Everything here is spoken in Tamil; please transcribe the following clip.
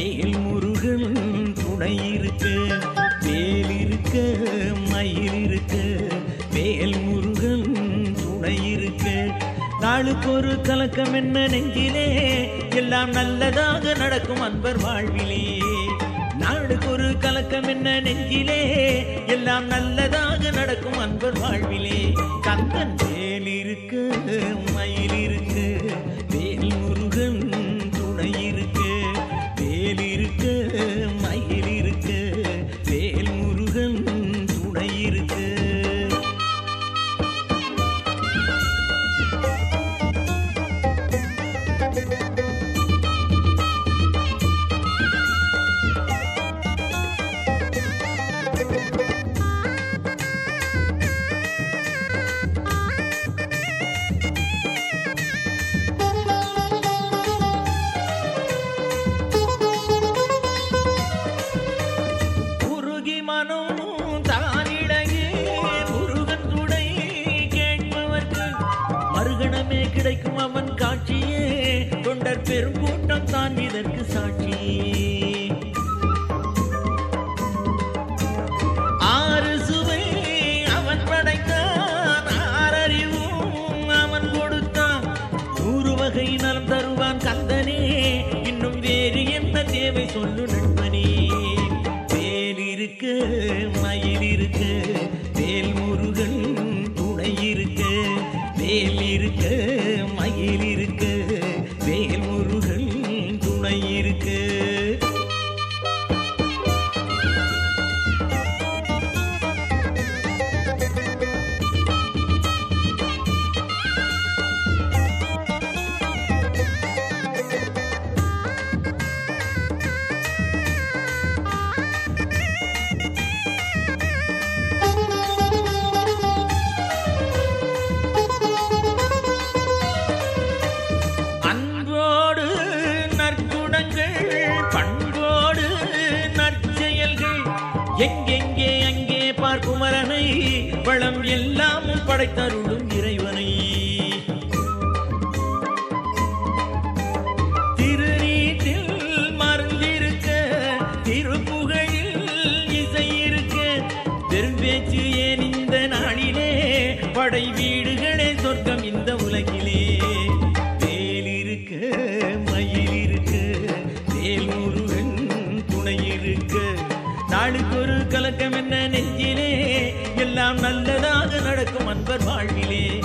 வேல் முருகன் துணை இருக்க மயில் இருக்க. வேல் முருகன் துணை இருக்க. நாளுக்கு ஒரு கலக்கம் என்ன நெஞ்சிலே எல்லாம் நல்லதாக நடக்கும் அன்பர் வாழ்விலே. நாளுக்கு ஒரு கலக்கம் என்ன நெஞ்சிலே எல்லாம் நல்லதாக நடக்கும் அன்பர் வாழ்விலே. கந்தன் வேல் இருக்க மயில் இருக்க. கிடைக்கும் அவன் காட்சியே. தொண்டர் பெருங்கூட்டம் தான் இதற்கு சாட்சி. ஆறு சுவை அவன் படைத்தான். ஆறறிவும் அவன் கொடுத்தான். நூறு வகை நலம் தருவான் கந்தனே. இன்னும் வேறு என்ன தேவை சொல்லு நண்பனே. வேல் இருக்கு மயில் இருக்கு வேல் முருகன் துணை இருக்கு. வேல் இருக்கு வேல் துணை இருக்கு. எங்கெங்கே அங்கே பார்க்குமரனை வளம் எல்லாம் படைத்தருளும் இறைவனை. திருநீட்டில் மறந்திருக்க திருப்புகழில் இசை இருக்க பெரும்பேச்சு ஏன் இந்த நாளிலே? படை வீடுகளே சொர்க்கம் இந்த உலகில். கிடக்கும் அன்பர் வாழ்விலே.